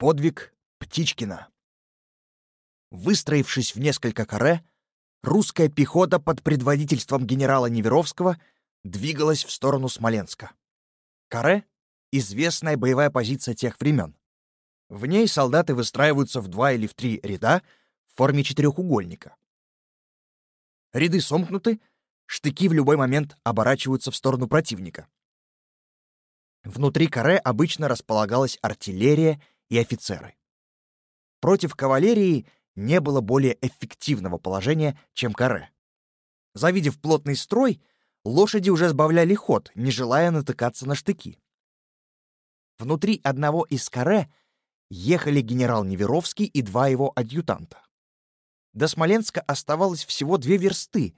Подвиг Птичкина. Выстроившись в несколько каре, русская пехота под предводительством генерала Неверовского двигалась в сторону Смоленска. Каре — известная боевая позиция тех времен. В ней солдаты выстраиваются в два или в три ряда в форме четырехугольника. Ряды сомкнуты, штыки в любой момент оборачиваются в сторону противника. Внутри каре обычно располагалась артиллерия и офицеры. Против кавалерии не было более эффективного положения, чем каре. Завидев плотный строй, лошади уже сбавляли ход, не желая натыкаться на штыки. Внутри одного из каре ехали генерал Неверовский и два его адъютанта. До Смоленска оставалось всего две версты.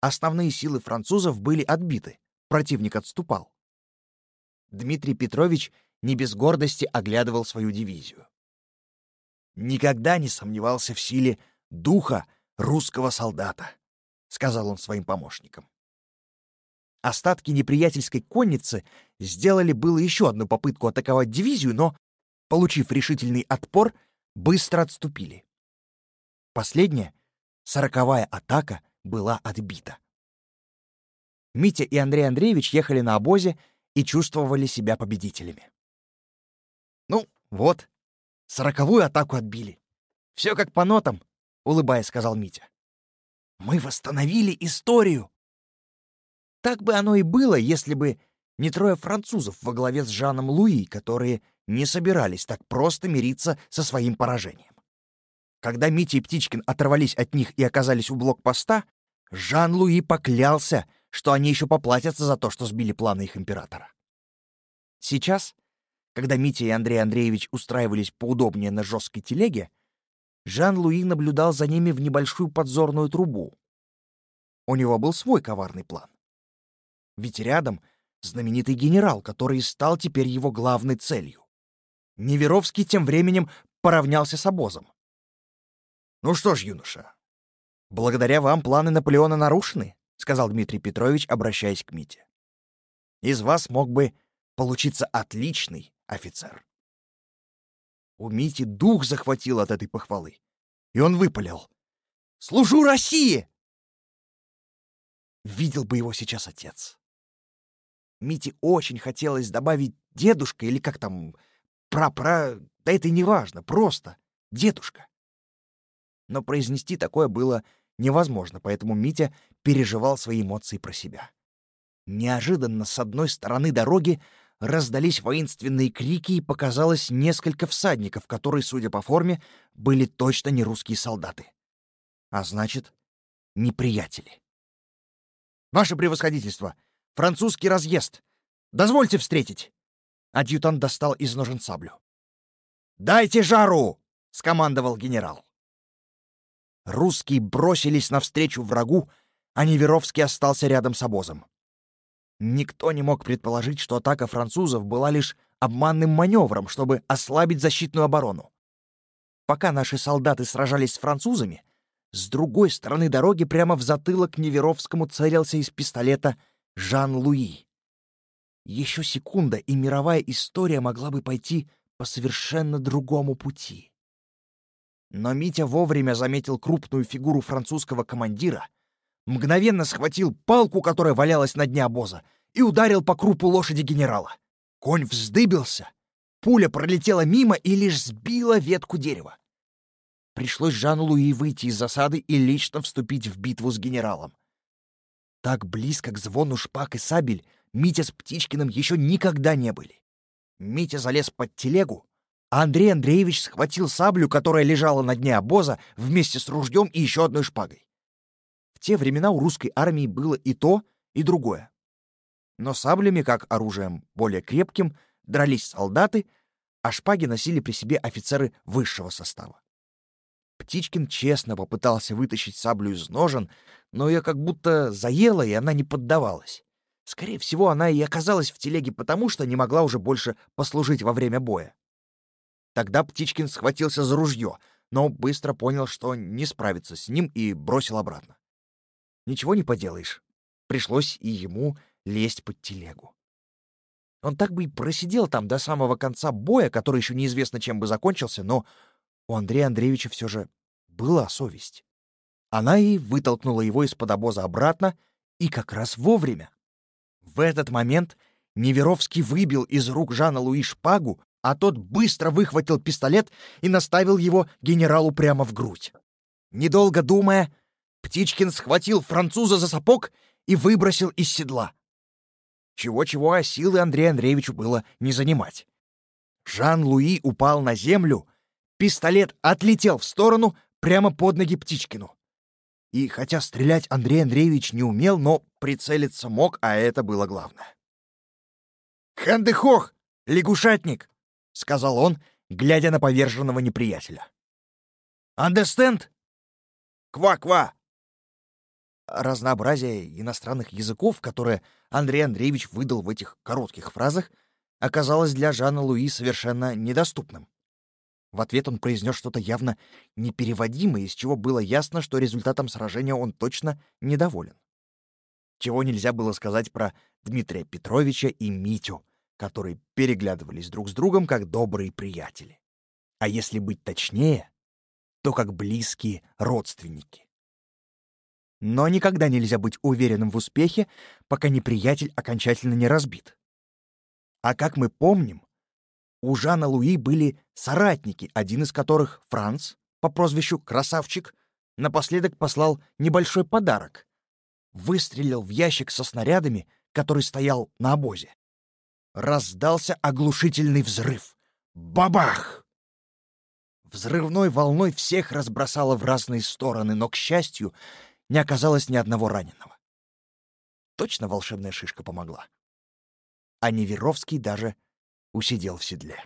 Основные силы французов были отбиты, противник отступал. Дмитрий Петрович не без гордости оглядывал свою дивизию. «Никогда не сомневался в силе духа русского солдата», — сказал он своим помощникам. Остатки неприятельской конницы сделали было еще одну попытку атаковать дивизию, но, получив решительный отпор, быстро отступили. Последняя, сороковая атака, была отбита. Митя и Андрей Андреевич ехали на обозе и чувствовали себя победителями. «Ну, вот, сороковую атаку отбили. Все как по нотам», — улыбаясь, сказал Митя. «Мы восстановили историю!» Так бы оно и было, если бы не трое французов во главе с Жаном Луи, которые не собирались так просто мириться со своим поражением. Когда Митя и Птичкин оторвались от них и оказались у блокпоста, Жан-Луи поклялся, что они еще поплатятся за то, что сбили планы их императора. Сейчас, когда Митя и Андрей Андреевич устраивались поудобнее на жесткой телеге, Жан-Луи наблюдал за ними в небольшую подзорную трубу. У него был свой коварный план. Ведь рядом знаменитый генерал, который стал теперь его главной целью. Неверовский тем временем поравнялся с обозом. «Ну что ж, юноша, благодаря вам планы Наполеона нарушены», — сказал Дмитрий Петрович, обращаясь к Мите. «Из вас мог бы получиться отличный офицер. У Мити дух захватил от этой похвалы, и он выпалил. «Служу России!» Видел бы его сейчас отец. Мите очень хотелось добавить «дедушка» или как там «пра-пра», да это и не важно, просто «дедушка». Но произнести такое было невозможно, поэтому Митя переживал свои эмоции про себя. Неожиданно с одной стороны дороги раздались воинственные крики и показалось несколько всадников, которые, судя по форме, были точно не русские солдаты. А значит, неприятели. «Ваше превосходительство! Французский разъезд! Дозвольте встретить!» Адъютант достал из ножен саблю. «Дайте жару!» — скомандовал генерал. Русские бросились навстречу врагу, а Неверовский остался рядом с обозом. Никто не мог предположить, что атака французов была лишь обманным маневром, чтобы ослабить защитную оборону. Пока наши солдаты сражались с французами, с другой стороны дороги прямо в затылок Неверовскому целился из пистолета Жан-Луи. Еще секунда, и мировая история могла бы пойти по совершенно другому пути. Но Митя вовремя заметил крупную фигуру французского командира мгновенно схватил палку, которая валялась на дне обоза, и ударил по крупу лошади генерала. Конь вздыбился, пуля пролетела мимо и лишь сбила ветку дерева. Пришлось Жану Луи выйти из засады и лично вступить в битву с генералом. Так близко к звону шпаг и сабель Митя с Птичкиным еще никогда не были. Митя залез под телегу, а Андрей Андреевич схватил саблю, которая лежала на дне обоза, вместе с ружьем и еще одной шпагой те времена у русской армии было и то, и другое. Но саблями, как оружием более крепким, дрались солдаты, а шпаги носили при себе офицеры высшего состава. Птичкин честно попытался вытащить саблю из ножен, но ее как будто заело, и она не поддавалась. Скорее всего, она и оказалась в телеге потому, что не могла уже больше послужить во время боя. Тогда Птичкин схватился за ружье, но быстро понял, что не справится с ним, и бросил обратно. Ничего не поделаешь. Пришлось и ему лезть под телегу. Он так бы и просидел там до самого конца боя, который еще неизвестно чем бы закончился, но у Андрея Андреевича все же была совесть. Она и вытолкнула его из-под обоза обратно, и как раз вовремя. В этот момент Неверовский выбил из рук Жана Луи шпагу, а тот быстро выхватил пистолет и наставил его генералу прямо в грудь. Недолго думая, Птичкин схватил француза за сапог и выбросил из седла. Чего-чего, а силы Андрею Андреевичу было не занимать. Жан-Луи упал на землю, пистолет отлетел в сторону прямо под ноги Птичкину. И хотя стрелять Андрей Андреевич не умел, но прицелиться мог, а это было главное. «Хандехох, лягушатник!» — сказал он, глядя на поверженного неприятеля. «Understand?» «Ква-ква!» Разнообразие иностранных языков, которые Андрей Андреевич выдал в этих коротких фразах, оказалось для Жана Луи совершенно недоступным. В ответ он произнес что-то явно непереводимое, из чего было ясно, что результатом сражения он точно недоволен. Чего нельзя было сказать про Дмитрия Петровича и Митю, которые переглядывались друг с другом как добрые приятели. А если быть точнее, то как близкие родственники. Но никогда нельзя быть уверенным в успехе, пока неприятель окончательно не разбит. А как мы помним, у Жана Луи были соратники, один из которых, Франц, по прозвищу Красавчик, напоследок послал небольшой подарок. Выстрелил в ящик со снарядами, который стоял на обозе. Раздался оглушительный взрыв. Бабах! Взрывной волной всех разбросало в разные стороны, но, к счастью, не оказалось ни одного раненого. Точно волшебная шишка помогла. А Неверовский даже усидел в седле.